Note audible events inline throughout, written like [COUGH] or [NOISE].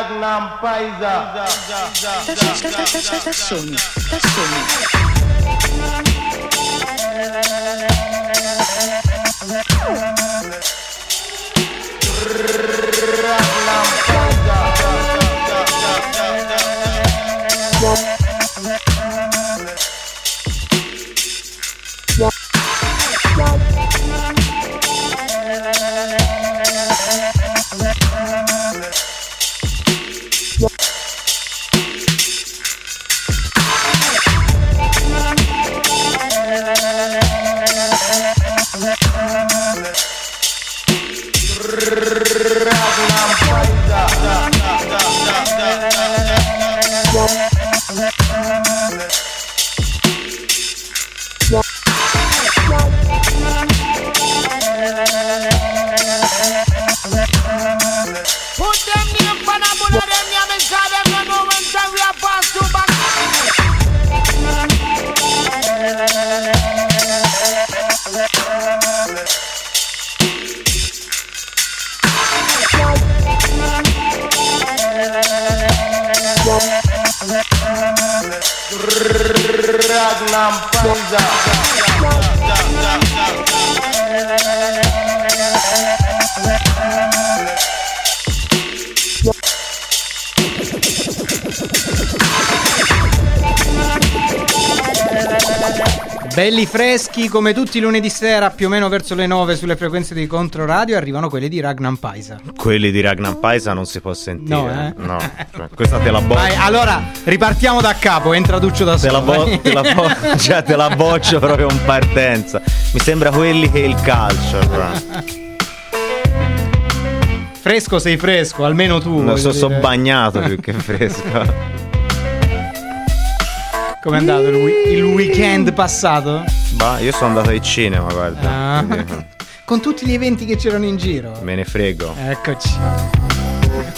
Magnum Paisa. Tá, tá, tá, tá, freschi come tutti i lunedì sera, più o meno verso le 9 sulle frequenze di Controradio, arrivano quelli di Ragnar Paisa. Quelli di Ragnar Paisa non si può sentire. No, eh? No. Questa te la boccio. Vai, allora ripartiamo da capo, entra Duccio da solo. bo- te, la bo- [LAUGHS] cioè, te la boccio proprio in partenza. Mi sembra quelli che il calcio. però. Fresco sei fresco, almeno tu. Non so, voglio so dire. bagnato più che fresco. Com'è andato il, il weekend passato? Bah, io sono andato al cinema, guarda. Ah. [LAUGHS] Con tutti gli eventi che c'erano in giro. Me ne frego. Eccoci.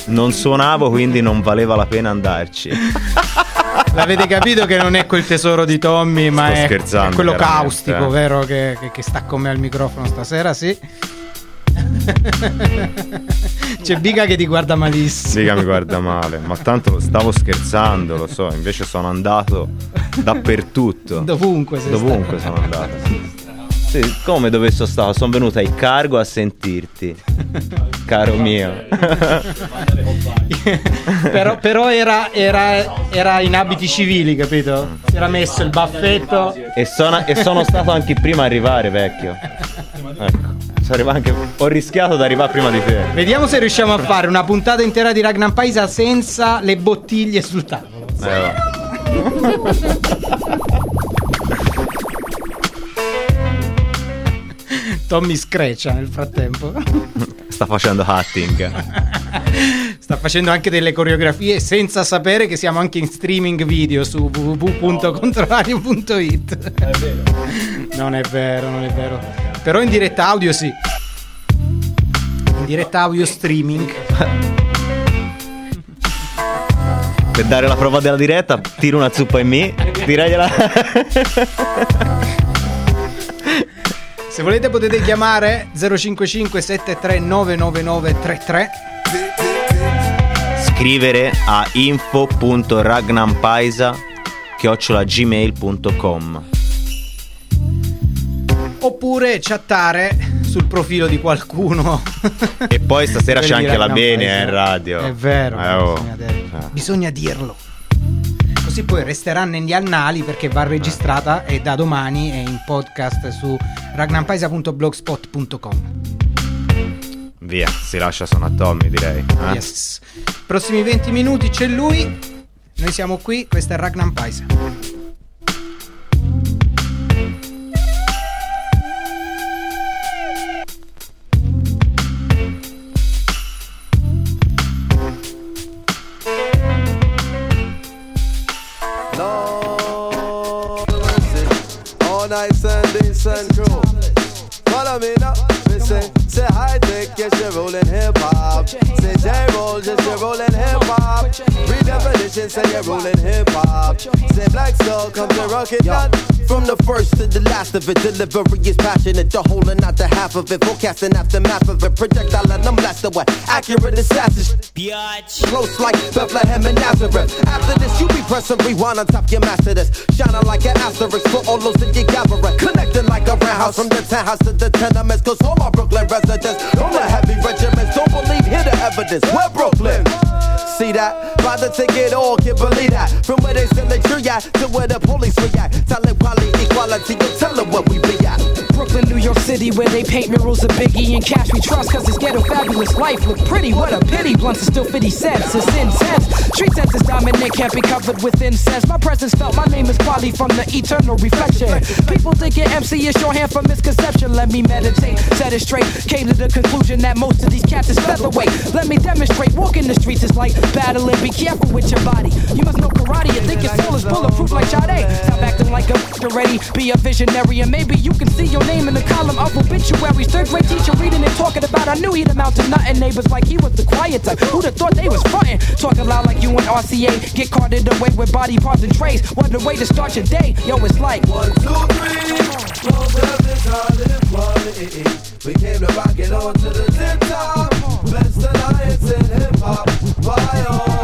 Non suonavo, quindi non valeva la pena andarci. [LAUGHS] L'avete capito che non è quel tesoro di Tommy, ma è, è quello caustico, eh. vero? Che, che- che sta con me al microfono stasera, sì. [LAUGHS] C'è Biga che ti guarda malissimo. Dica mi guarda male, ma tanto stavo scherzando, lo so, invece sono andato dappertutto. Dovunque Dovunque stato. sono andato. Sì, come dove sono stato? Sono venuto ai cargo a sentirti, caro mio. [LAUGHS] però però era, era- era in abiti civili, capito? Si era messo il baffetto. e, sono, e sono stato anche prima a arrivare, vecchio. Ecco, sono arrivato anche, ho rischiato di arrivare prima di te. Vediamo se riusciamo a fare una puntata intera di Ragnar Paisa senza le bottiglie sul tavolo. Eh. [LAUGHS] Tommy screccia nel frattempo. Sta facendo hatting. [LAUGHS] Sta facendo anche delle coreografie senza sapere che siamo anche in streaming video su www.controradio.it. Non è vero, non è vero. Però in diretta audio sì. In diretta audio streaming. Per dare la prova della diretta, tiro una zuppa in me, tiragliela. Se volete potete chiamare 055 7399933 Scrivere a info.ragnampaisa chiocciolagmail.com oppure chattare sul profilo di qualcuno. E poi stasera c'è anche la bene Paisa. eh, in radio. È vero, Eh, oh. bisogna, dirlo. Eh. Bisogna dirlo. Così poi resterà negli annali perché va registrata e da domani è in podcast su ragnampaisa.blogspot.com. Via, si lascia sono a Tommy direi. eh? Yes. Prossimi 20 minuti c'è lui. Noi siamo qui, questa è Ragnar Paisa. Nice and decent. cool. Follow me now, me say hi, take yes, you're rolling hip hop. Say J roll, just you're rolling hip hop. Redefinition, say you're rolling hip hop. Say Black Soul, come to rock it down. From the first to the last of it, delivery is passionate. The whole and not the half of it. Forecasting aftermath of it. Projectile and I'm blasted with accurate assassins. Close like Bethlehem and Nazareth. After this, you be pressing rewind on top your master this. Shining like an asterisk for all those that you gathering. Connecting like a roundhouse from the townhouse to the tenements. Cause all my Brooklyn residents, all the heavy regiments, don't believe, hear the evidence. We're Brooklyn. See that? Buy the ticket, all can't believe that. From where they send the tree at to where the police react. Talent, quality, equality, you tell them what we be at. Brooklyn, New York City, where they paint murals of Biggie and Cash we trust, cause this ghetto fabulous life look pretty. What a pity, blunts are still 50 cents, it's intense. Street sense is dominant, can't be covered with incense. My presence felt, my name is Quali from the eternal reflection. People think thinking MC is shorthand for misconception. Let me meditate, set it straight. Came to the conclusion that most of these cats is featherweight. Let me demonstrate, walking the streets is like battling. Be careful with your body. You must know karate, you think your soul is bulletproof like Sade. Stop acting like a [LAUGHS] already, be a visionary, and maybe you can see your name in the column of obituaries. Third grade teacher reading and talking about, I knew he'd amount to nothing. Neighbors like he was the quiet type. Who'd have thought they was frontin'? Talking loud like you and RCA. Get carted away with body parts and trays. What a way to start your day. Yo, it's like One, two, three. We came to rock it on to the tip top. Best alliance in hip hop. Why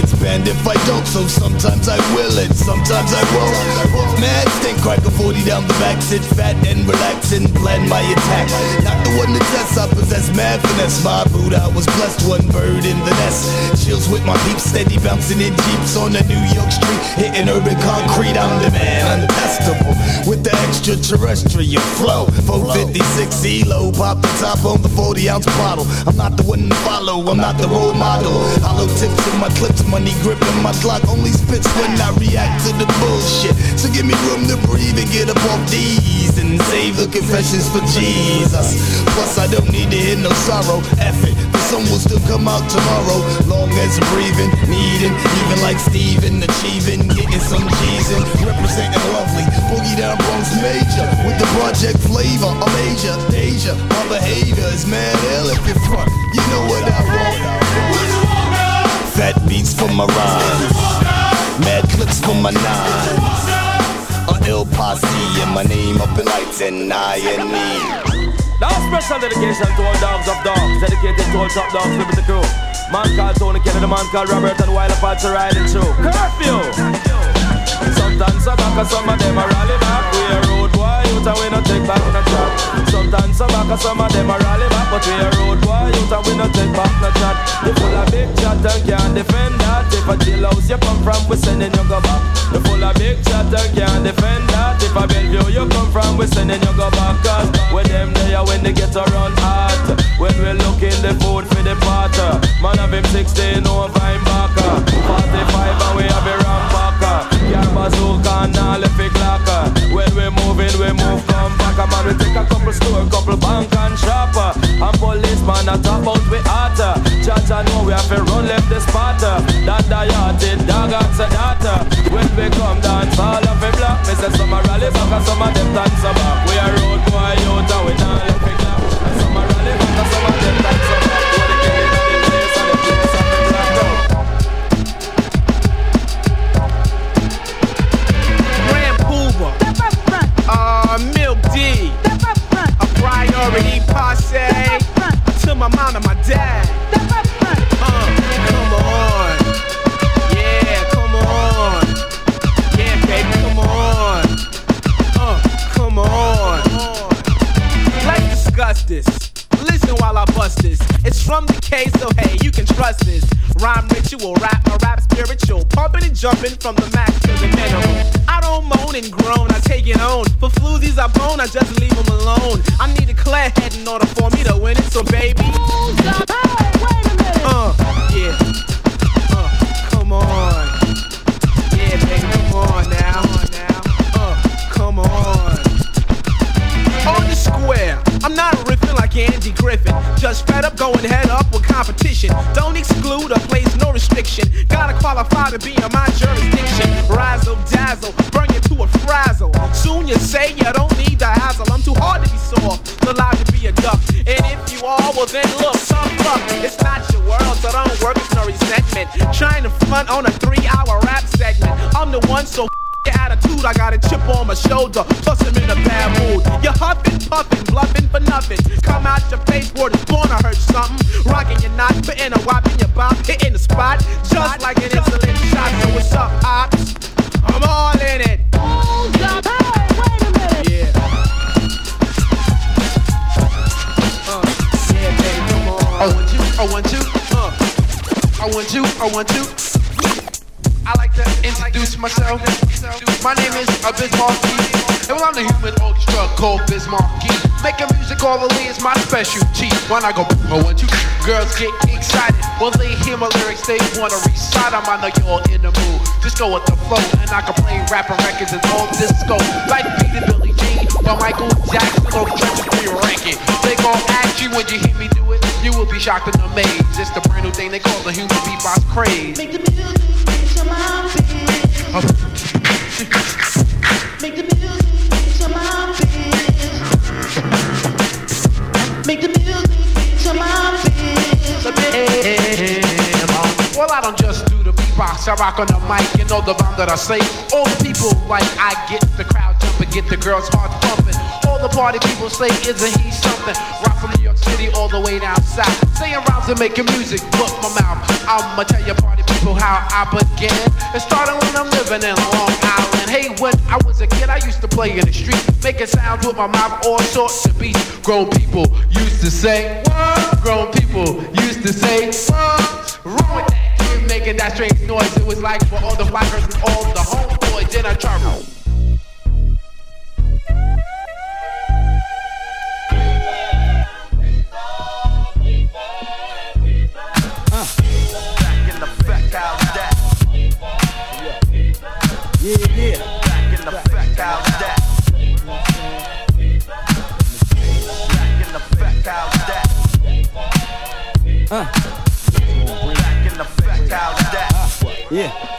gets spanned if I don't. So sometimes I will and sometimes I won't. Mad stink cracker 40 down the back, sit fat and relax and plan my attack. Not the one that tests, I possess mad finesse. My boot, I was blessed, one bird in the nest. Chills with my peeps, steady bouncing in jeeps on the New York street, hitting urban concrete. I'm the man, untestable with the extraterrestrial flow. 456 ELO, pop the top on the 40 ounce bottle. I'm not the one to follow, I'm not the role model. Hollow tips in my clips, money gripping my Glock only spits when I react to the bullshit. So give me room to breathe and get up off these and save the confessions for Jesus. Plus, I don't need to hear no sorrow. F it, the sun will still come out tomorrow. Long as I'm breathing, needing, even like Steven, achieving, getting some G's in, representing lovely. Boogie down Bronx Major with the project flavor. I'm Asia, Asia. My behavior is mad ill if you're front. You know what I want. Fat beats for my rhymes. Mad clips for my nines. A ill posse and my name up in lights and I and me. Now special dedication to all dogs of dogs, dedicated to all top dogs living the crew. Man called Tony Kennedy, man called Robert and Wild Apache riding through. Curfew! Sometimes some back some of them are rally back. We a road boy, youth and we no take back no chat. Sometimes some back and some of them are rally back, but we a road boy, youth and we no take back no chat. You full of big chat and can't defend that. If a jailhouse you come from, we sending you go back. You full of big chat and can't defend that. If a Bellevue you come from, we sending you go back. Cause when them there when they get around hot. When we looking the food for the potter. Man have him 16 over him store, couple bank and shopper. And policeman a top out we hotter. Judge I know we have to run left the spotter. That yachted dog and say data. When we come dance, all of it black. Me say some a rally back and some of them dance a back. From the K, so hey, you can trust this. Rhyme ritual, rap, my rap spiritual. Pumping and jumping from the max to the minimum. I don't moan and groan, I take it on. For floozies I bone, I just leave them alone. I need a clear head in order for me to win it, so baby. Hey, wait a minute. Uh, yeah. Uh, come on. Yeah, baby, come on now. Andy Griffin. Just fed up going head up with competition. Don't exclude or place no restriction. Gotta qualify to be in my jurisdiction. Razzle dazzle, bring it to a frazzle. Soon you say you don't need the hassle. I'm too hard to be soft, too loud to be a duck. And if you are, well then look, some fuck. It's not your world, so don't work, it's no resentment. Trying to front on a three hour rap segment. I'm the one, so attitude, I got a chip on my shoulder, plus I'm in a bad mood. You're huffing, puffing, bluffing for nothing. Come out your face, word is I heard something. Rocking your knot, putting a whop in your bomb, hitting the spot, just like an insulin shot. So what's up, ops? I'm all in it. Hold up, hey, wait a minute. Yeah. Uh, yeah, baby, come on. I want you, I want you, uh. I want you, I want you. I like to introduce myself. My name is Abyss Marquis. And well, I'm the human orchestra called Biz Marquis. Making music all orally is my specialty. When I go, I want you. Girls get excited. When they hear my lyrics, they wanna recite 'em. I know you're in the mood. Just go with the flow. And I can play rapping records and all disco. Like Peter Billy Jean or Michael Jackson or Country Record. They gon' ask you when you hear me do it. You will be shocked and amazed. It's the brand new thing they call the human beatbox craze. Make the music I rock on the mic, you know the rhyme that I say. All the people like I get the crowd jumping, get the girls heart pumping. All the party people say, isn't he something? Rock from New York City all the way down south. Saying rhymes and making music, book my mouth. I'ma tell you party people how I began. It started when I'm living in Long Island. Hey, when I was a kid, I used to play in the street, making sounds with my mouth, all sorts of beats. Grown people used to say, what? Grown people used to say, what? Wrong with that kid making that strange noise. It was like for all the black girls and all the homeboys in a trouble. Uh. Yeah.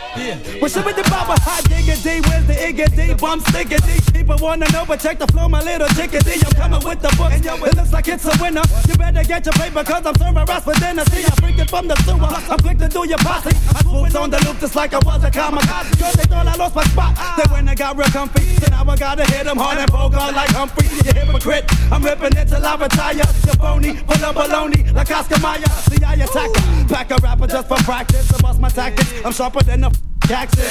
What's up with the baba hot diggity? Where's the iggity? Bum stickity. People wanna know, but check the flow, my little chickadee. I'm coming with the book. And yo, it looks like it's a winner. You better get your paper, cause I'm serving rats for dinner. See, I'm freaking from the sewer. I'm quick to do your posse. I swooped on the loop just like I was a kamikaze. Girl, they thought I lost my spot. Then when I got real comfy, then I gotta hit them hard and on like Humphrey. You hypocrite. I'm ripping it till I retire. You phony, pull up baloney like Oscar Mayer. See, I attack. Pack a rapper just for practice. I bust my tactics. I'm sharper than a Jackson.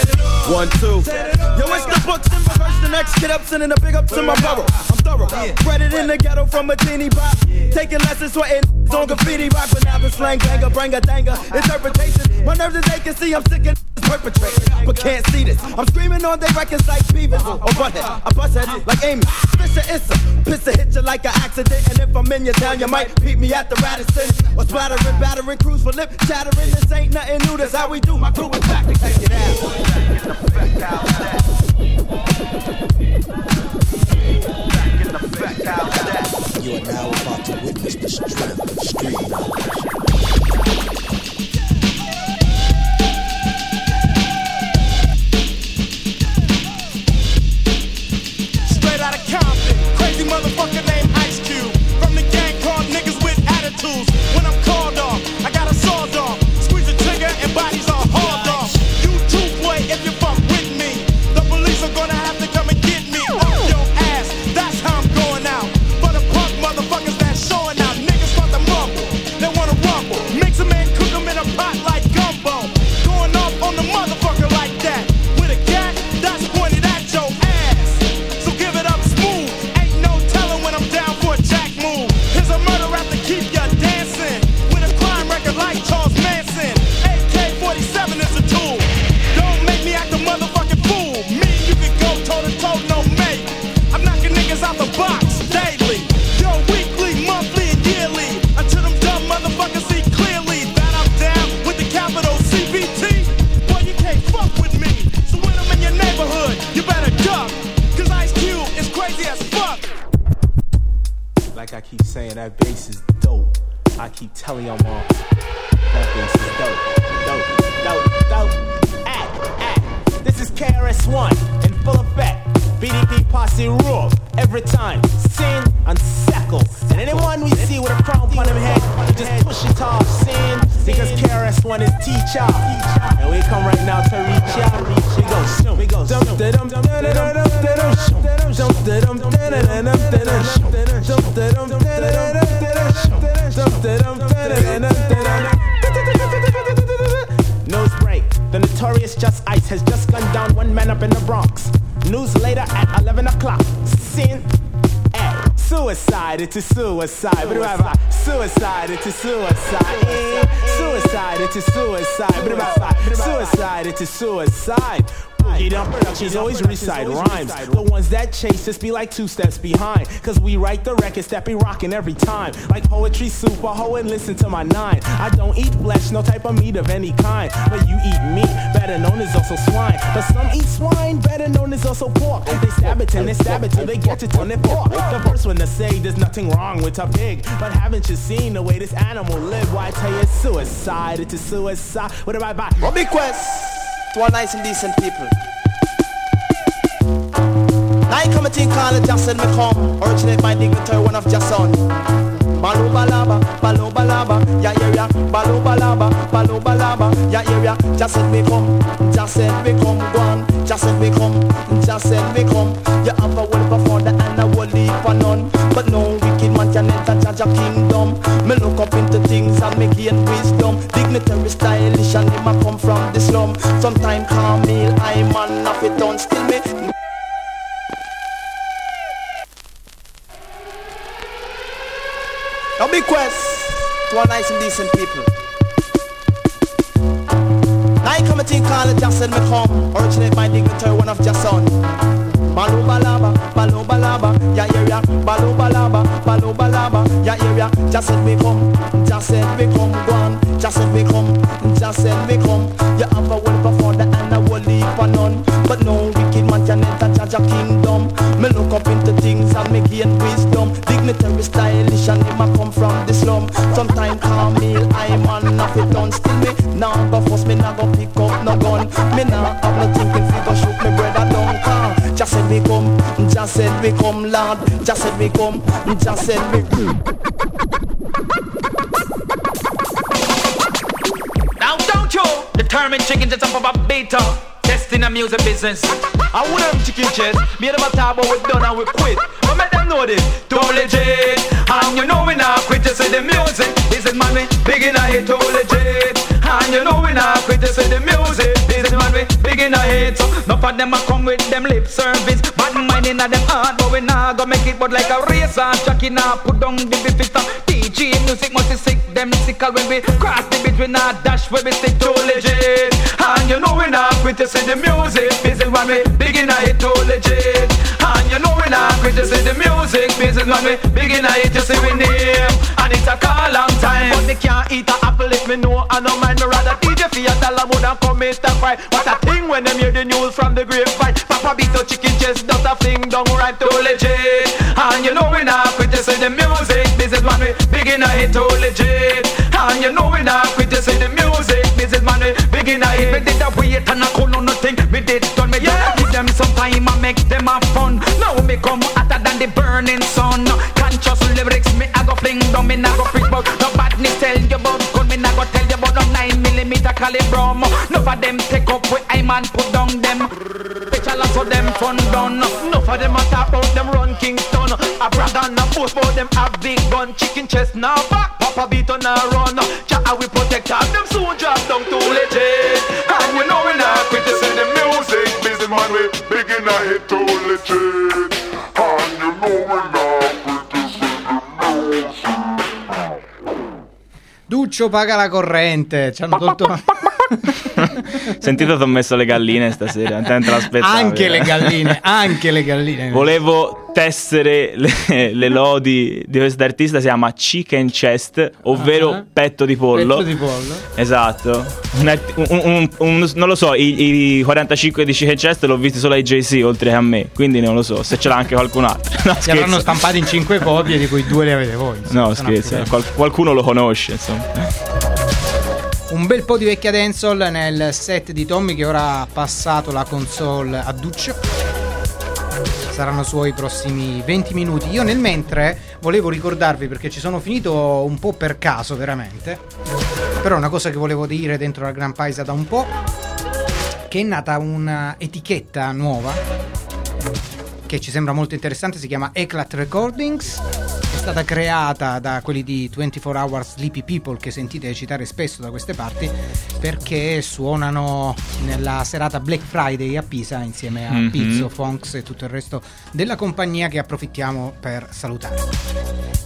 One, two. Yo, it's the books in reverse. The next get up, sending a big up to my borough. I'm thorough. Bred it in the ghetto from a teeny pop. Taking lessons, sweating on graffiti rock. But now the slang banger, bring a danger. Interpretation. My nerves they can see I'm sick and perpetrating. But can't see this. I'm screaming on their records like Beavis or Butthead. I bust it like Amy. Fisher Issa. Pisser hit you like an accident. And if I'm in your town, you might beat me at the Radisson. Or splattering, battering, cruise for lip chattering. This ain't nothing new. That's how we do. My crew is back to take it out. You are now about to witness the strength of street knowledge. Productions always recite rhymes. The ones that chase us be like two steps behind. Cause we write the records that be rocking every time. Like poetry, super hoe, and listen to my nine. I don't eat flesh, no type of meat of any kind. But you eat meat, better known as also swine. But some eat swine, better known as also pork. They stab it and they stab it till they get it on their pork. The first one to say there's nothing wrong with a pig. But haven't you seen the way this animal live? Why I tell you it's suicide, it's a suicide. What about by? Robbie Quest to all nice and decent people. Now come a thing called Said Me Come, originate by dignitary one of Jason. Balu balaba, balu balaba, ya yeah, balu balaba, balu balaba, ya Just said me come, said me come, go on, me come, just me come. You have a well before the and a will leave for none, but no wicked man can enter judge a kingdom. Me look up into things and me gain wisdom. Dignitary, stylish, and him a come from the slum. Sometime call me, I man of it done, still A big quest to all nice and decent people. Now you come a thing called Me Come, originate by dignitary one of Jason. Balu balaba, balu balaba, ya yeah, balu balaba, balu balaba, ya Just said me come, just said me come, go on, just said me come. You have a well before the and a will leave for none, but no wicked man can enter judge a kingdom. Me look up into things and me gain wisdom. Dignitary, stylish, and of it done. Still me now go force me now go pick up no gun. Me now have no thinking figure shoot me brother down car. Just said me come, just said me come, Lord. Just said me come, just said me. Now don't you determine chicken just up a beta. Testing the music business. I them chicken chest. Me and talk about we done and we quit. Know this. Too legit. And you know we not quit to say the music. This is man we big in a hit. Too legit. And you know we not quit to say the music. This is man we big in a hit. So enough of them a come with them lip service. Bad mind in a them heart. But we not go make it but like a race. And Jackie now put down the beat fit. DJ music must be sick. Them sickle when we cross the bit. We not dash when we stick too legit. And you know we not quit to say the music. This is when we begin a hit too we not quit to say the music. This is when we begin a hit to say we name. And it's a call long time. But they can't eat a apple if me know. I no mind me rather DJ for a dollar more than commit a crime. What a thing when them hear the news from the grapevine. Papa beat a chicken chest, does a fling down right too legit. And you know we not quit to say the music. This is when we begin a hit too legit. And you know we not quit to say the music. This is when we begin a hit. Me did a wait and I could know nothing. Me did done me yeah. Give them some time and make them have fun. Now me come hotter than the burning sun. Conscious lyrics me I go fling down. Me nah go freak about no badness. Tell you about gun. Me nah go tell you about no nine millimeter calibrum. No for them take up with I man put down them. Bitch a lot of them fun done. No for them a talk them run Kingston. A brag and a boast about them have big gun. Chicken chest now back. Papa beat on a run. Chat we protect them soon drop down too legit. And you know we not quit to send the music. Man we begin a hit too legit. And you know we not to music. Duccio paga la corrente. Ci hanno tolto. [LAUGHS] Sentite, ti ho messo le galline stasera. Te te l'aspettavi, anche le galline, anche le galline. Volevo tessere le, le lodi di questo artista, si chiama Chicken Chest, ovvero Ah. petto di pollo. Pezzo di pollo. Esatto. Un un- un- un- non lo so, i, i 45 di Chicken Chest l'ho visti solo ai JC oltre che a me, quindi non lo so se ce l'ha anche qualcun altro. [LAUGHS] No, Si avranno stampati in 5 copie, di cui due le avete voi. No, insomma. scherzo, qual- qualcuno lo conosce, insomma. Un bel po' di vecchia dancehall nel set di Tommy che ora ha passato la console a Duccio. Saranno suoi prossimi 20 minuti. Io nel mentre volevo ricordarvi perché ci sono finito un po' per caso veramente. Però una cosa che volevo dire dentro la Gran Paisa da un po' che è nata un'etichetta nuova che ci sembra molto interessante, si chiama Eclat Recordings. Stata creata da quelli di 24 Hour Sleepy People che sentite citare spesso da queste parti perché suonano nella serata Black Friday a Pisa insieme a Mhm. Pizzo, Fonks e tutto il resto della compagnia che approfittiamo per salutare.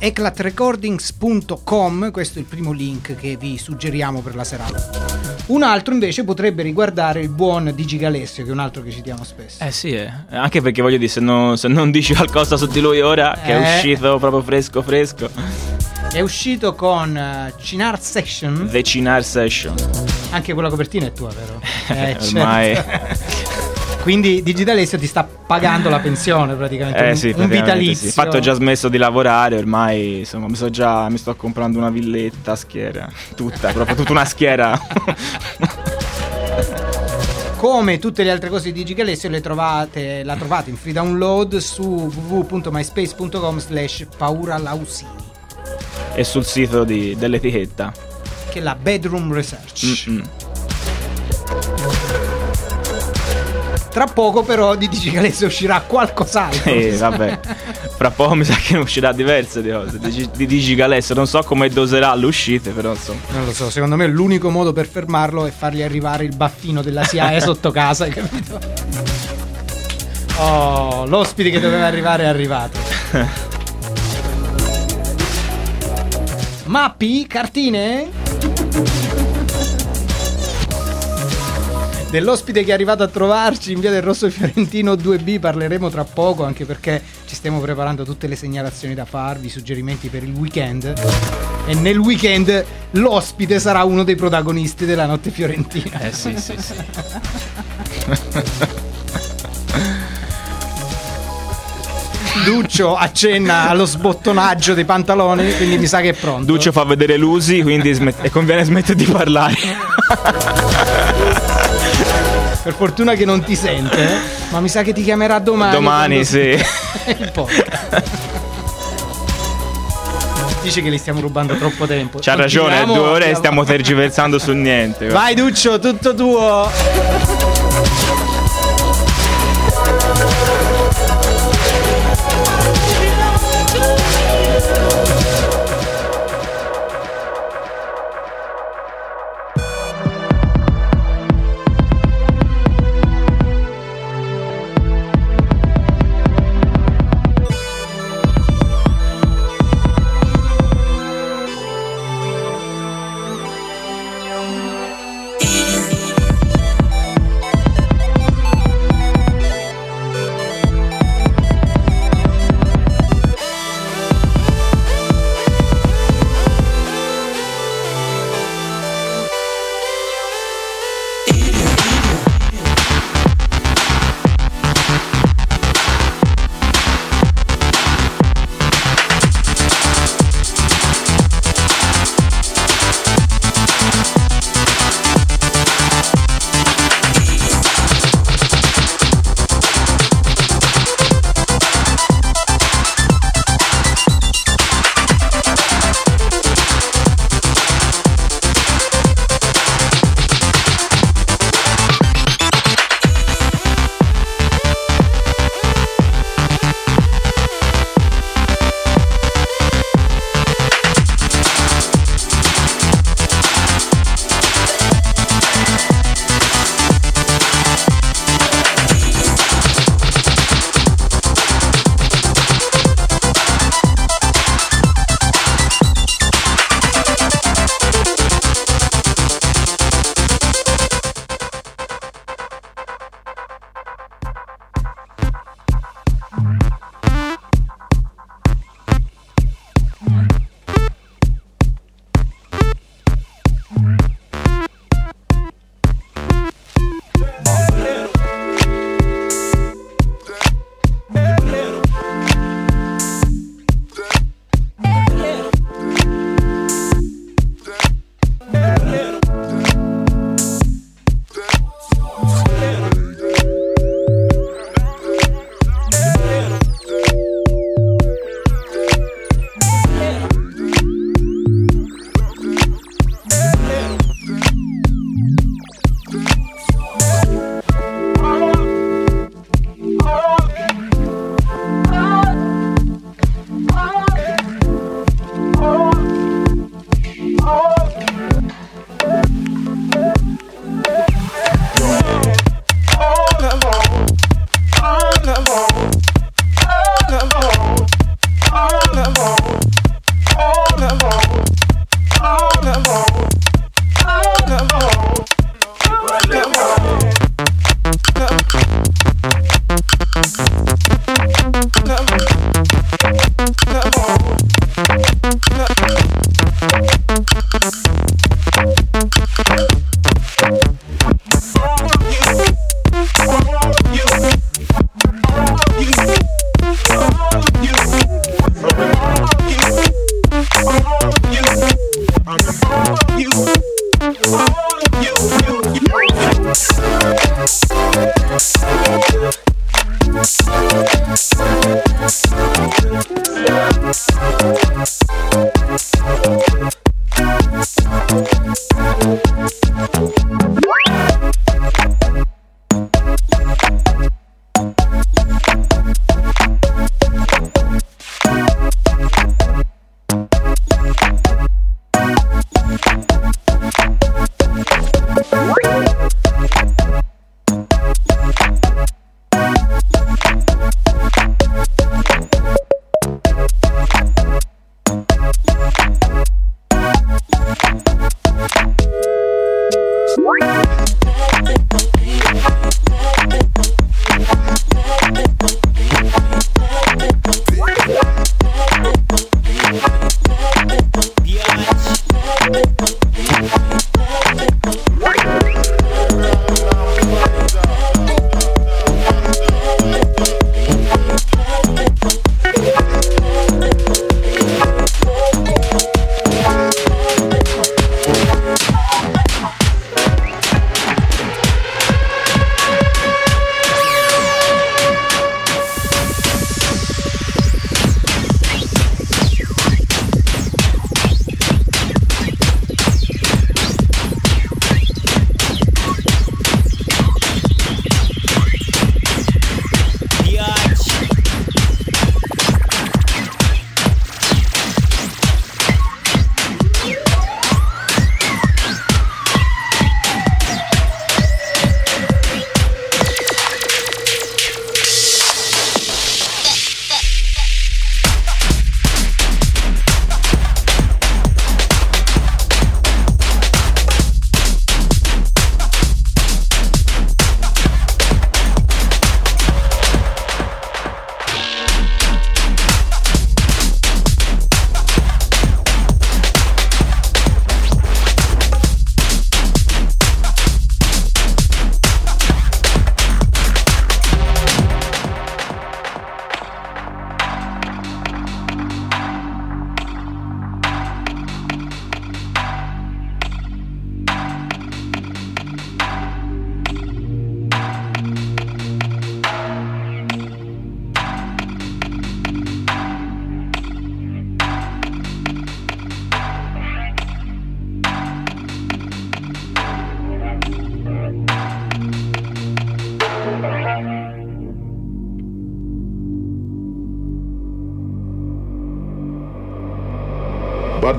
eclatrecordings.com, questo è il primo link che vi suggeriamo per la serata. Un altro invece potrebbe riguardare il buon Digi Galessio, che è un altro che citiamo spesso. Eh sì, eh. anche perché voglio dire, se, no- se non dici qualcosa su di lui ora, che Eh. è uscito proprio fresco fresco, È uscito con eh, Cinar Session, The Cinar Session. anche quella copertina è tua, vero? [LAUGHS] Eh, Ormai. certo. Quindi Digitalessio ti sta pagando la pensione praticamente, Eh un, sì, un praticamente vitalizio. sì. Infatti ho già smesso di lavorare, ormai insomma mi, so già, mi sto comprando una villetta a schiera, tutta, proprio tutta una schiera. [LAUGHS] Come tutte le altre cose di Digigalessio le trovate, la trovate in free download su www.myspace.com slash pauralausini e sul sito di- dell'etichetta. che è la Bedroom Research. Mm-mm. Tra poco però di Digigalessio uscirà qualcos'altro. Eh, vabbè, fra poco mi sa che ne uscirà diverse di cose. Di, di non so come doserà l'uscita, però insomma. Non lo so, secondo me l'unico modo per fermarlo è fargli arrivare il baffino della SIAE sotto casa, hai capito? Oh, l'ospite che doveva arrivare è arrivato. [LAUGHS] Mappi, cartine? Dell'ospite che è arrivato a trovarci in via del Rosso Fiorentino 2B parleremo tra poco, anche perché ci stiamo preparando tutte le segnalazioni da farvi, suggerimenti per il weekend. E nel weekend l'ospite sarà uno dei protagonisti della notte fiorentina. Eh sì, sì, sì. [LAUGHS] Duccio accenna allo sbottonaggio dei pantaloni, quindi mi sa che è pronto. Duccio fa vedere l'usi, quindi smet- e conviene smettere di parlare. [LAUGHS] Per fortuna che non ti sente, eh, ma mi sa che ti chiamerà domani. Domani, sì. [LAUGHS] podcast. Dice che gli stiamo rubando troppo tempo. C'ha ragione, due ore e stiamo tergiversando su niente. Vai Duccio, tutto tuo.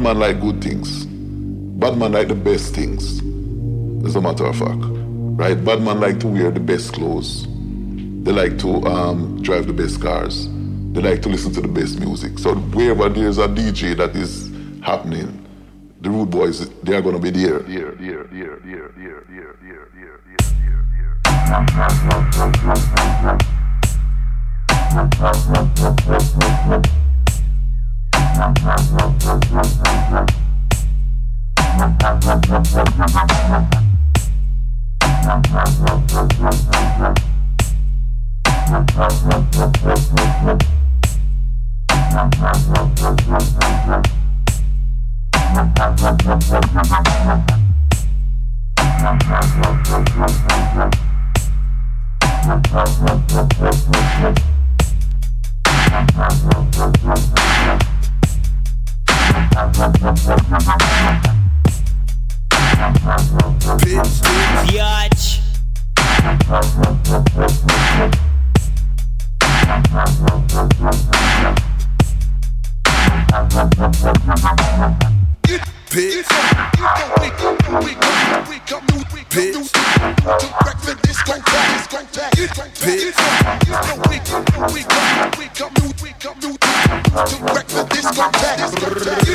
Man like good things. Bad man like the best things. As a matter of fact. Right? Bad man like to wear the best clothes. They like to um, drive the best cars. They like to listen to the best music. So wherever there's a DJ that is happening, the rude boys, they are gonna be there. There, there, Yatch. Bitch. You can wake up, wake up, wake up, new, wake up, new, to breakfast, this gon' crack, this gon' crack, this gon' crack. You can wake up, wake up, wake up, new, wake up, new, to breakfast, this gon' crack, this gon' crack.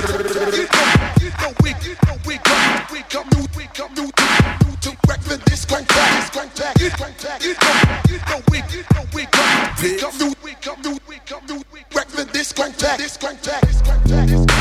You can wake, you can wake up, wake up, new, wake up, new, to breakfast, this gon' crack, this gon' crack, this gon' crack. You can wake, you can wake up, wake up, new, wake up, new, wake up, new, breakfast, this gon' crack, this gon' crack, this gon' crack, this gon' crack.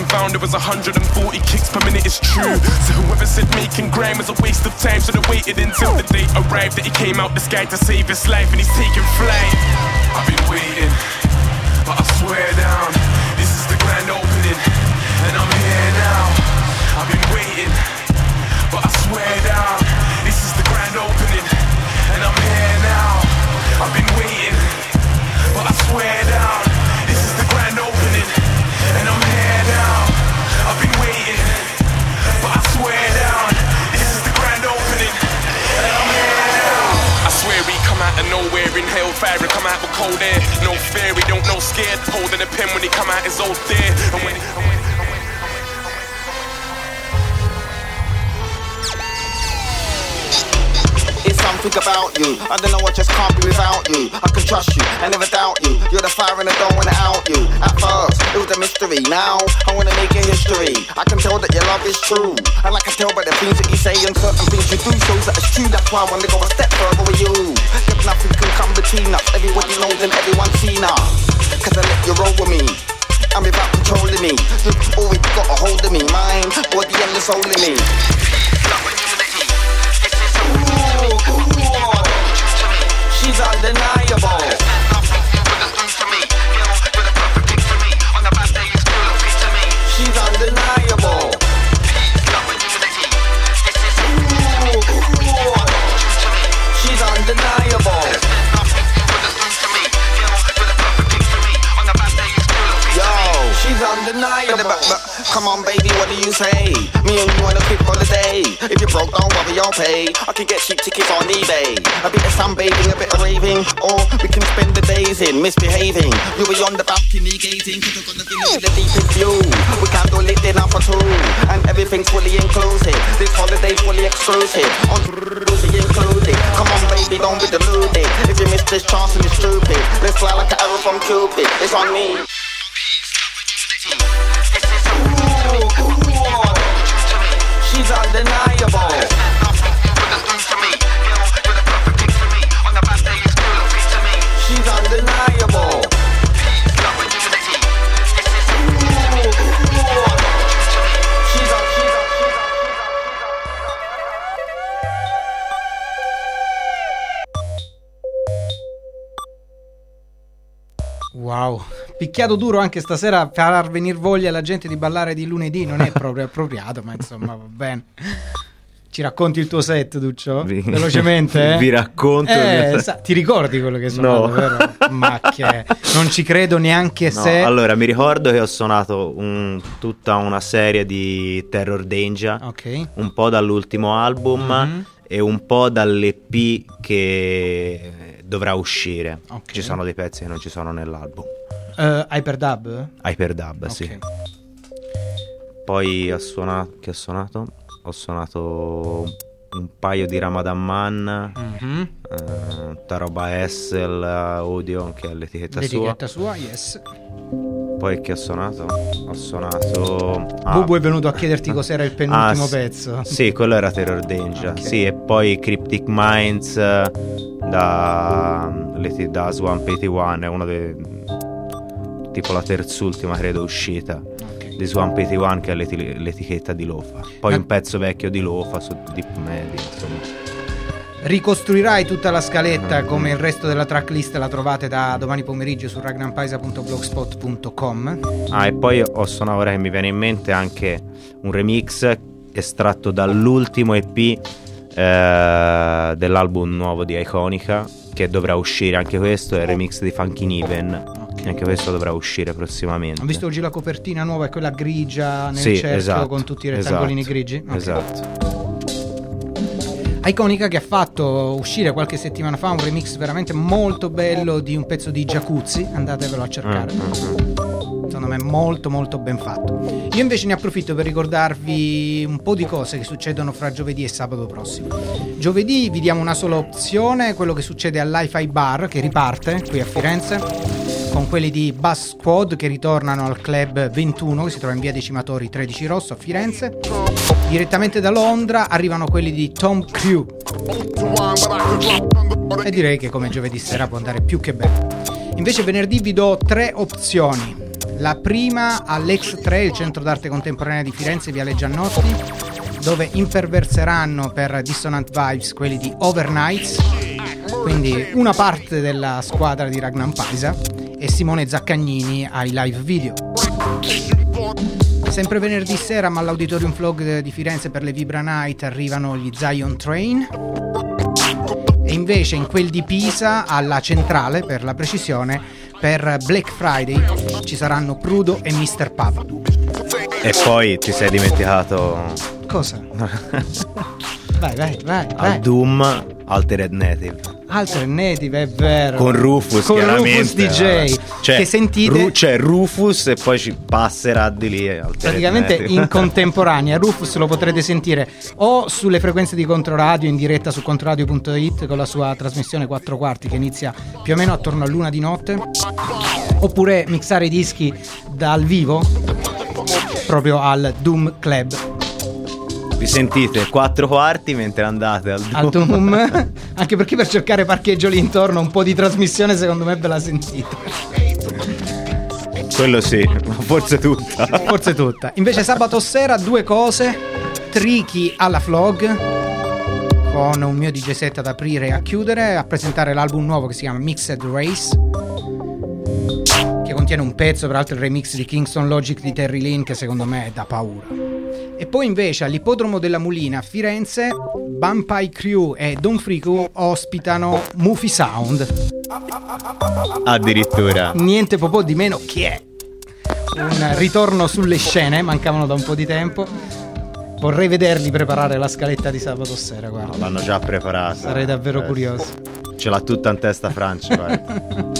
And found it was 140 kicks per minute, it's true. So whoever said making grime was a waste of time, should have waited until the day arrived that he came out the sky to save his life and why I wanna misbehaving. You'll be on the balcony gazing, cause you're gonna be with the deepest view. We can't do it dinner for two, and everything's fully inclusive. This holiday's fully exclusive. On Ruby included. Come on, baby, don't be deluded. If you miss this chance it's stupid, let's fly like an arrow from Cupid. It's on me. She's undeniable. Picchiato duro anche stasera far venire voglia alla gente di ballare di lunedì non è [LAUGHS] proprio appropriato, ma insomma va bene. Ci racconti il tuo set, Duccio? Vi- Velocemente? [LAUGHS] eh? vi racconto Eh, mio set. sa- ti ricordi quello che sono? No. vero? [LAUGHS] Ma che non ci credo neanche No, se. allora mi ricordo che ho suonato un- tutta una serie di Terror Danger, Ok. un po' dall'ultimo album Mhm. e un po' dall'EP che dovrà uscire. Ok. Ci sono dei pezzi che non ci sono nell'album. Eh, Hyperdub? Hyperdub, sì. Poi ho suonato, che ho suonato? Ho suonato un paio di Ramadan Man, Mhm. eh, tutta roba Essel, Audio, che è l'etichetta sua. L'etichetta sua, yes. Poi che ho suonato? Ho suonato... Bubu è venuto a chiederti cos'era il penultimo Ah, pezzo. Sì, quello era Terror Danger. Sì, e poi Cryptic Minds eh, da, l'eti- da Swamp 81, è uno dei... tipo la terzultima credo uscita di Swamp 81 che è l'eti- l'etichetta di Lofa. Poi un pezzo vecchio di Lofa su Deep Media, insomma. Ricostruirai tutta la scaletta come il resto della tracklist la trovate da domani pomeriggio su ragnampaisa.blogspot.com. Ah, e poi ho suonato ora che mi viene in mente anche un remix estratto dall'ultimo EP eh, dell'album nuovo di Iconica che dovrà uscire anche questo, è il remix di Funky Niven. Anche questo dovrà uscire prossimamente. Ho visto oggi la copertina nuova, è quella grigia nel Sì, cerchio esatto, con tutti i rettangolini esatto, grigi. Ok. Esatto. Iconica che ha fatto uscire qualche settimana fa un remix veramente molto bello di un pezzo di Jacuzzi, andatevelo a cercare. Secondo me molto molto ben fatto. Io invece ne approfitto per ricordarvi un po' di cose che succedono fra giovedì e sabato prossimo. Giovedì vi diamo una sola opzione, quello che succede all'Hi-Fi Bar che riparte qui a Firenze. Con quelli di Bus Squad che ritornano al club 21 che si trova in via Decimatori 13 Rosso a Firenze. Direttamente da Londra arrivano quelli di Tom Crew. E direi che come giovedì sera può andare più che bene. Invece venerdì vi do tre opzioni. La prima all'Ex 3, il centro d'arte contemporanea di Firenze, Viale Giannotti, dove imperverseranno per Dissonant Vibes quelli di Overnights, quindi una parte della squadra di Ragnar Paisa e Simone Zaccagnini ai live video. Sempre venerdì sera, ma all'Auditorium Vlog di Firenze per le Vibra Night arrivano gli Zion Train. E invece in quel di Pisa, alla centrale per la precisione, per Black Friday ci saranno Prudo e Mr. Papa. E poi ti sei dimenticato Cosa? [LAUGHS] Vai, vai, vai, vai. al Doom Altered Native. Altre native, è vero. Con Rufus, Con. Rufus DJ. Cioè, che sentite Ru- c'è Rufus e poi ci passerà di lì. Altered praticamente Native. in [LAUGHS] contemporanea. Rufus lo potrete sentire o sulle frequenze di Controradio in diretta su controradio.it con la sua trasmissione 4 quarti che inizia più o meno attorno a luna di notte. Oppure mixare i dischi dal vivo proprio al Doom Club. Vi sentite quattro quarti mentre andate al Doom. Al Doom. [LAUGHS] Anche perché per cercare parcheggio lì intorno un po' di trasmissione secondo me ve la sentite. Quello sì, ma forse tutta. Forse tutta. Invece sabato sera due cose. Tricky alla vlog con un mio DJ set ad aprire e a chiudere, a presentare l'album nuovo che si chiama Mixed Race. Che contiene un pezzo, peraltro il remix di Kingston Logic di Terry Lynn, che secondo me è da paura. E poi invece all'ippodromo della Mulina a Firenze, Vampire Crew e Don Frico ospitano Mufi Sound. Addirittura. Niente po' di meno che è un ritorno sulle scene, mancavano da un po' di tempo. Vorrei vederli preparare la scaletta di sabato sera, guarda. L'hanno già preparata. Sarei davvero Eh, curioso. Ce l'ha tutta in testa Francia, guarda. [LAUGHS]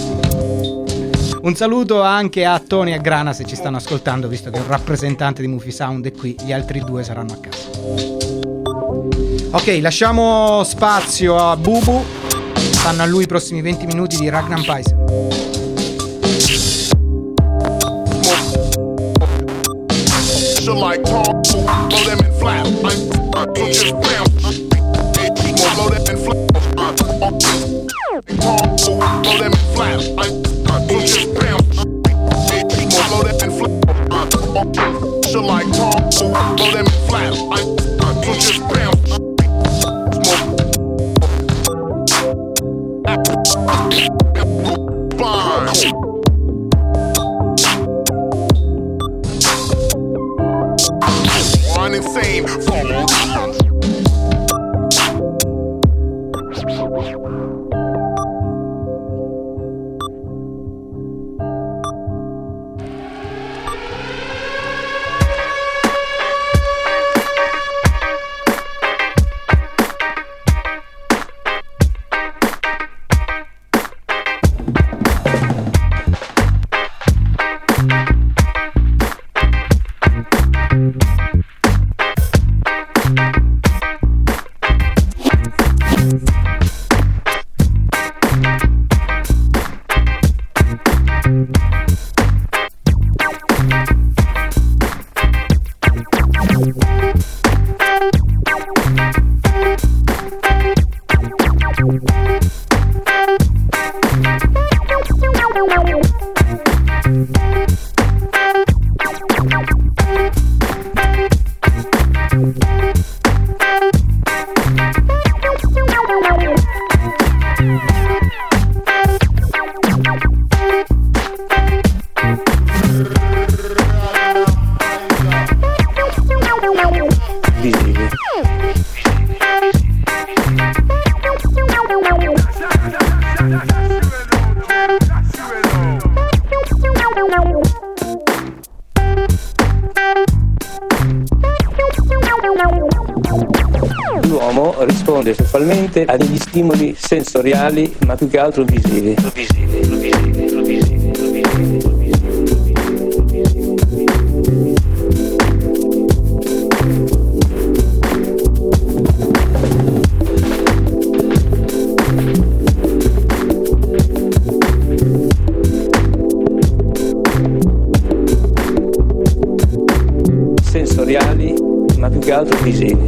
Un saluto anche a Tony e Grana se ci stanno ascoltando, visto che un rappresentante di Mufi Sound è qui, gli altri due saranno a casa. Ok, lasciamo spazio a Bubu. Stanno a lui i prossimi 20 minuti di Ragnar. Shit like blow them in flap. I, I, so just bam. Blow them in flap. Tom, blow them in flap. Should like talk, so let me flash. I, I just bounce. Blind. One insane, formal. sensoriali, ma più che altro visivi. sensoriali, ma più che altro visivi.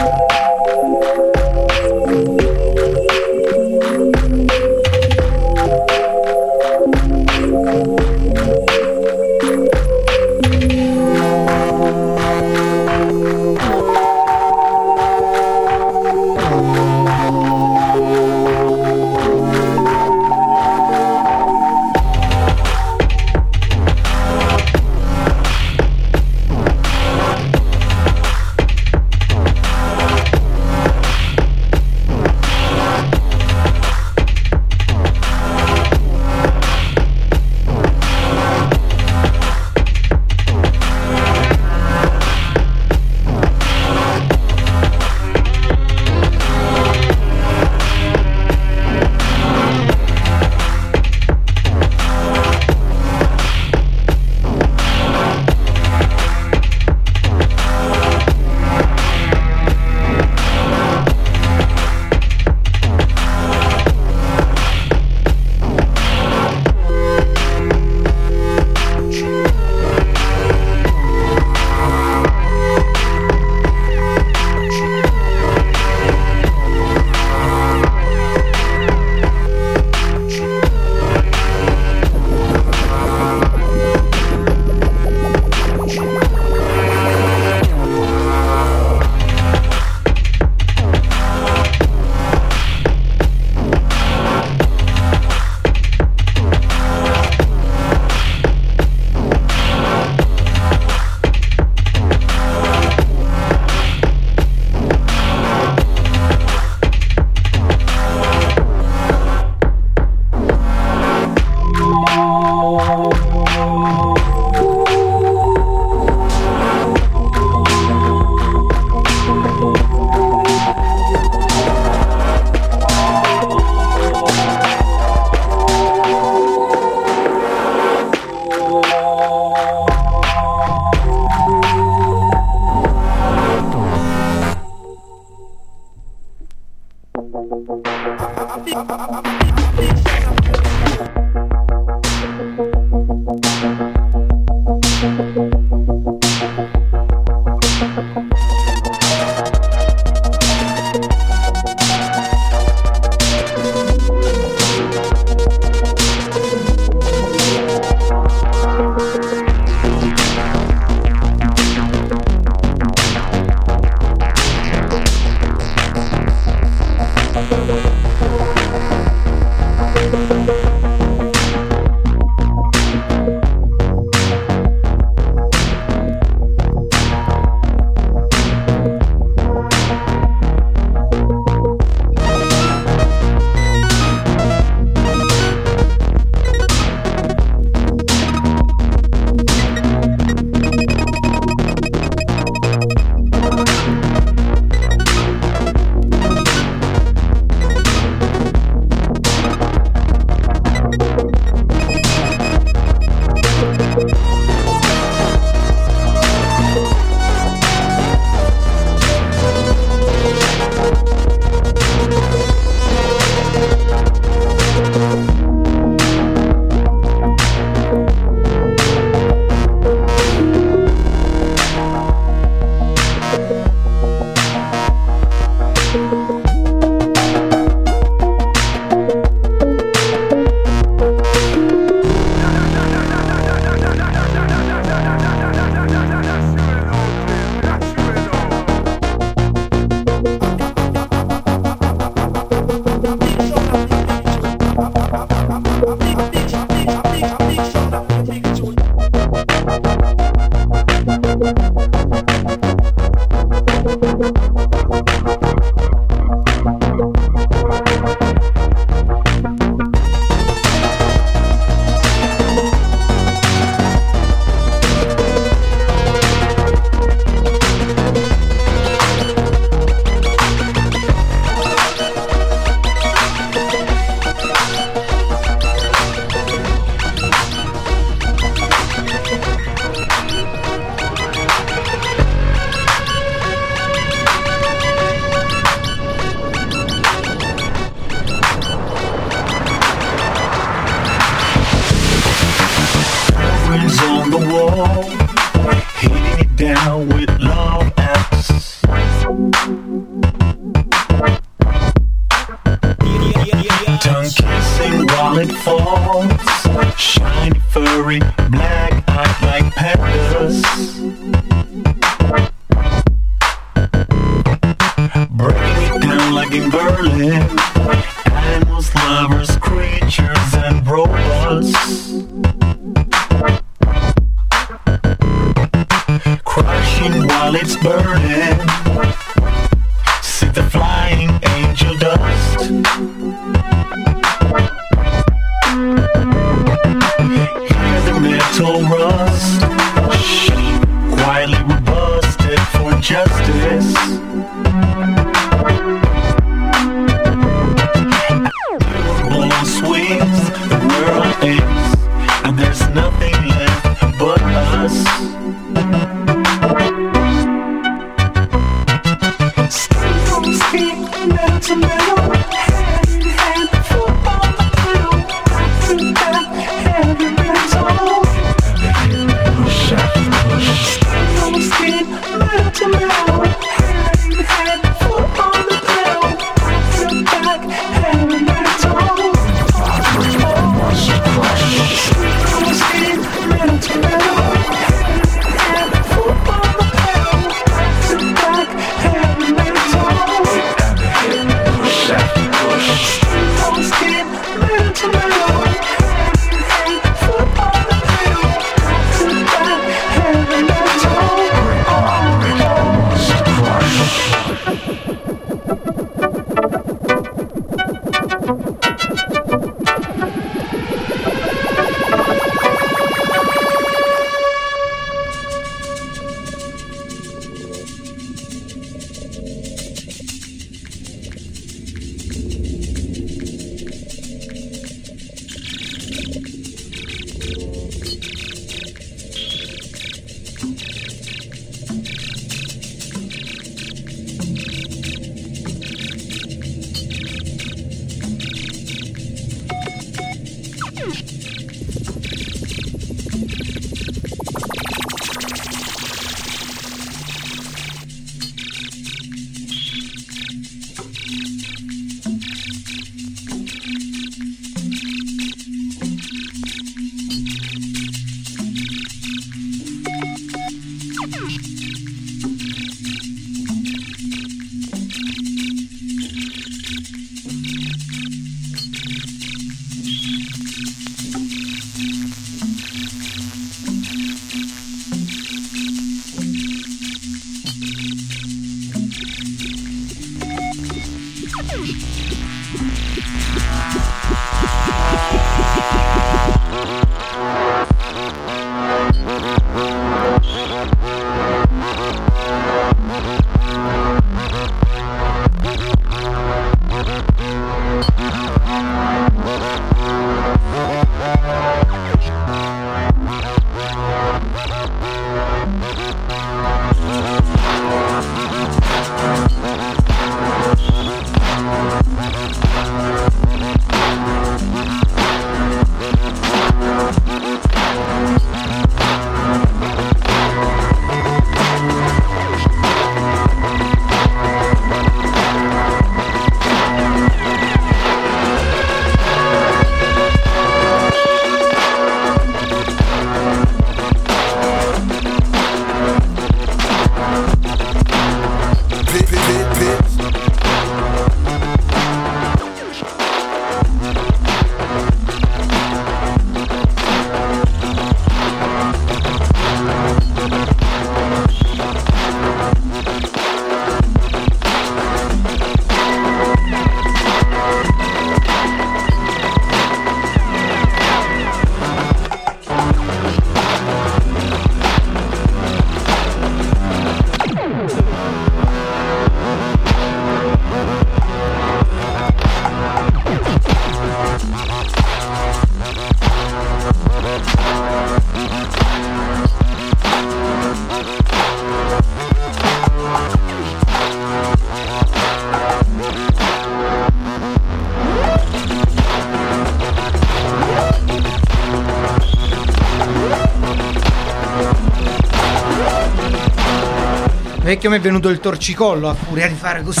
Vecchio mi è venuto il torcicollo a furia di fare così.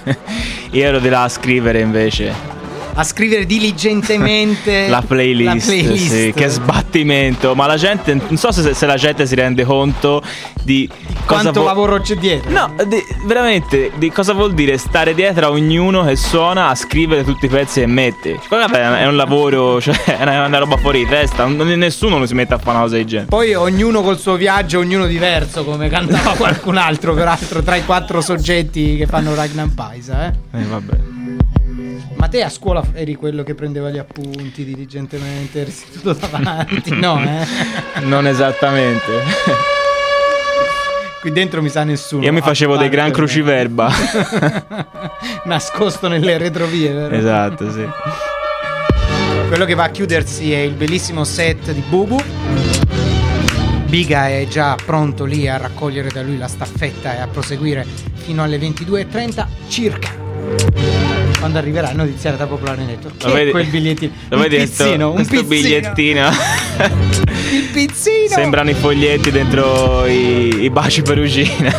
[LAUGHS] Io ero di là a scrivere invece A scrivere diligentemente [LAUGHS] la playlist, la playlist. sì, che sbattimento. Ma la gente, non so se, se la gente si rende conto di, Quanto vo- lavoro c'è dietro? No, di- veramente, di cosa vuol dire stare dietro a ognuno che suona a scrivere tutti i pezzi e mette. Vabbè, è un lavoro, [LAUGHS] cioè, è una, una roba fuori di testa. non- Nessuno non si mette a fare una cosa del genere. Poi ognuno col suo viaggio, ognuno diverso, come cantava [LAUGHS] qualcun altro, peraltro, tra i quattro soggetti che fanno Ragnar Paisa, eh. Eh, vabbè. Ma te a scuola eri quello che prendeva gli appunti diligentemente, eri seduto davanti, no, eh? [LAUGHS] Non esattamente. Qui dentro mi sa nessuno. Io mi a facevo dei gran me. cruciverba. [LAUGHS] Nascosto nelle retrovie, vero? esatto, sì. Quello che va a chiudersi è il bellissimo set di Bubu. Biga è già pronto lì a raccogliere da lui la staffetta e a proseguire fino alle 22.30 circa. Quando arriverà il notiziario da Popolare Network. Che vedi- quel bigliettino? Un pizzino, un pizzino. bigliettino? [LAUGHS] Il pizzino! Sembrano i foglietti dentro i, i baci perugina.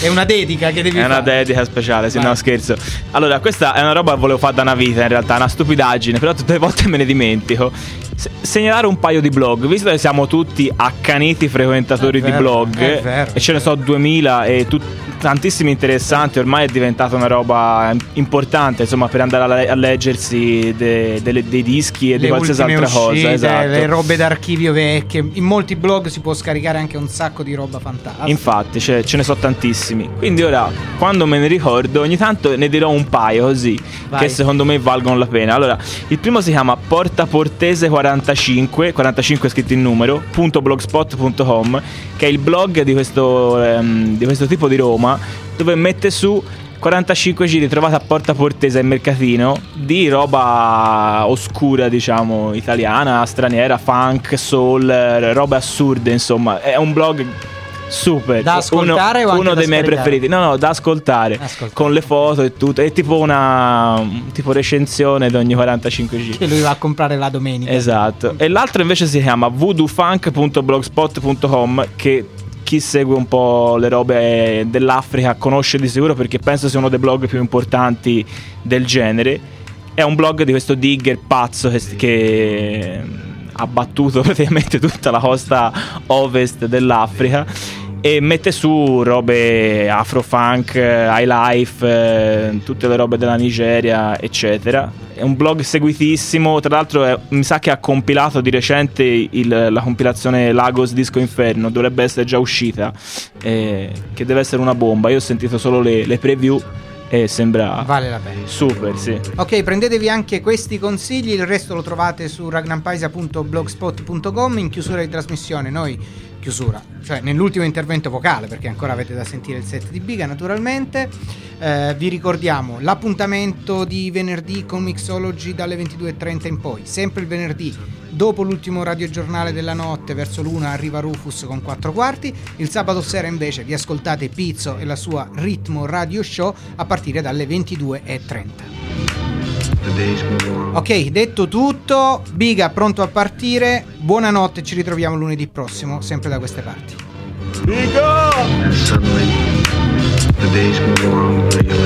È una dedica che devi È una fare. dedica speciale, sì, Vai. no scherzo. Allora, questa è una roba che volevo fare da una vita in realtà, una stupidaggine, però tutte le volte me ne dimentico. Se- segnalare un paio di blog, visto che siamo tutti accaniti frequentatori È vero, di blog, è e ce ne so 2000 e tut- tantissimi interessanti, ormai è diventata una roba importante, insomma, per andare a, le- a leggersi de- delle- dei dischi e di qualsiasi altra uscite, cosa. Esatto. le robe d'archivio vecchie. In molti blog si può scaricare anche un sacco di roba fantastica. Infatti, ce, ce ne so tantissimi. Quindi ora, quando me ne ricordo, ogni tanto ne dirò un paio così, Vai. che secondo me valgono la pena. Allora, il primo si chiama Porta Portese 45, 45 scritto in numero, .blogspot.com, che è il blog di questo, ehm, di questo tipo di Roma, dove mette su 45 giri trovati a Porta Portese e Mercatino di roba oscura, diciamo, italiana, straniera, funk, soul, eh, robe assurde, insomma. È un blog super. Da ascoltare uno, uno dei miei preferiti. No, no, da ascoltare, Con le foto e tutto. È tipo una tipo recensione di ogni 45 giri. Che lui va a comprare la domenica. Esatto. E l'altro invece si chiama voodoo.blogspot.com che chi segue un po' le robe dell'Africa conosce di sicuro perché penso sia uno dei blog più importanti del genere. È un blog di questo digger pazzo che, che ha battuto [LAUGHS] praticamente tutta la costa ovest dell'Africa e mette su robe afrofunk, eh, high life, eh, tutte le robe della Nigeria, eccetera. È un blog seguitissimo, tra l'altro è- mi sa che ha compilato di recente il- la compilazione Lagos Disco Inferno, dovrebbe essere già uscita, eh, che deve essere una bomba. Io ho sentito solo le, le preview e sembra Vale la pena. super, sì. Ok, prendetevi anche questi consigli, il resto lo trovate su ragnampaisa.blogspot.com in chiusura di trasmissione. Noi chiusura, cioè nell'ultimo intervento vocale, perché ancora avete da sentire il set di Biga naturalmente. Eh, vi ricordiamo l'appuntamento di venerdì con Mixology dalle 22.30 in poi, sempre il venerdì. Dopo l'ultimo radiogiornale della notte, verso l'una arriva Rufus con 4 quarti. Il sabato sera invece vi ascoltate Pizzo e la sua Ritmo Radio Show a partire dalle 22.30. Ok, detto tutto, Biga pronto a partire. Buonanotte, ci ritroviamo lunedì prossimo, sempre da queste parti. And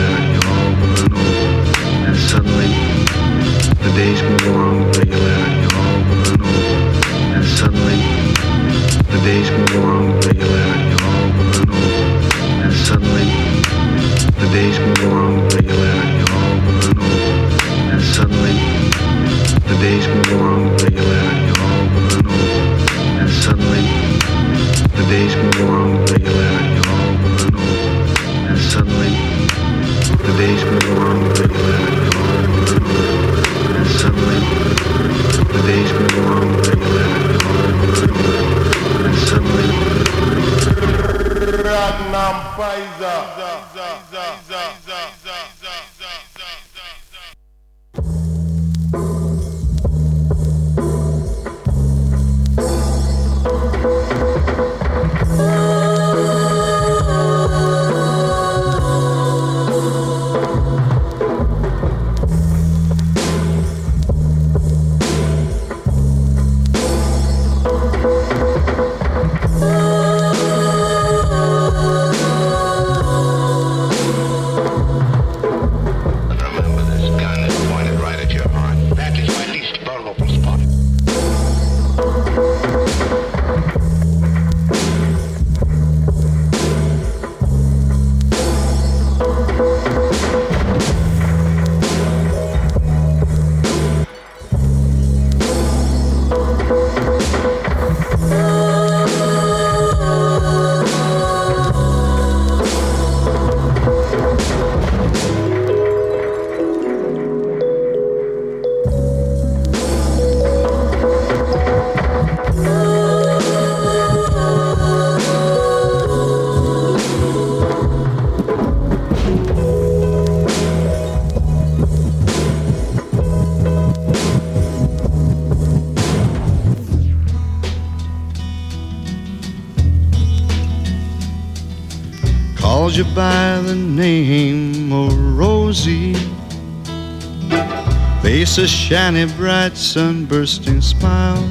shiny, bright, sunbursting smile.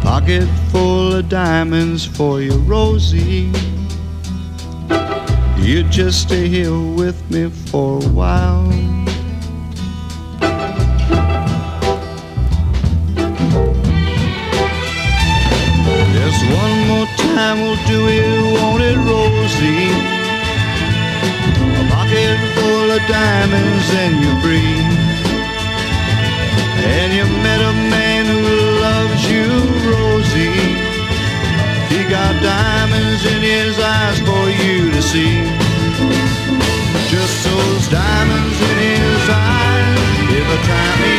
Pocket full of diamonds for you, Rosie. You just stay here with me for a while. Just one more time we'll do it, won't it, Rosie? A pocket full of diamonds and you breathe. And you met a man who loves you, Rosie. He got diamonds in his eyes for you to see. Just those diamonds in his eyes. Every time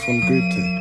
von Goethe.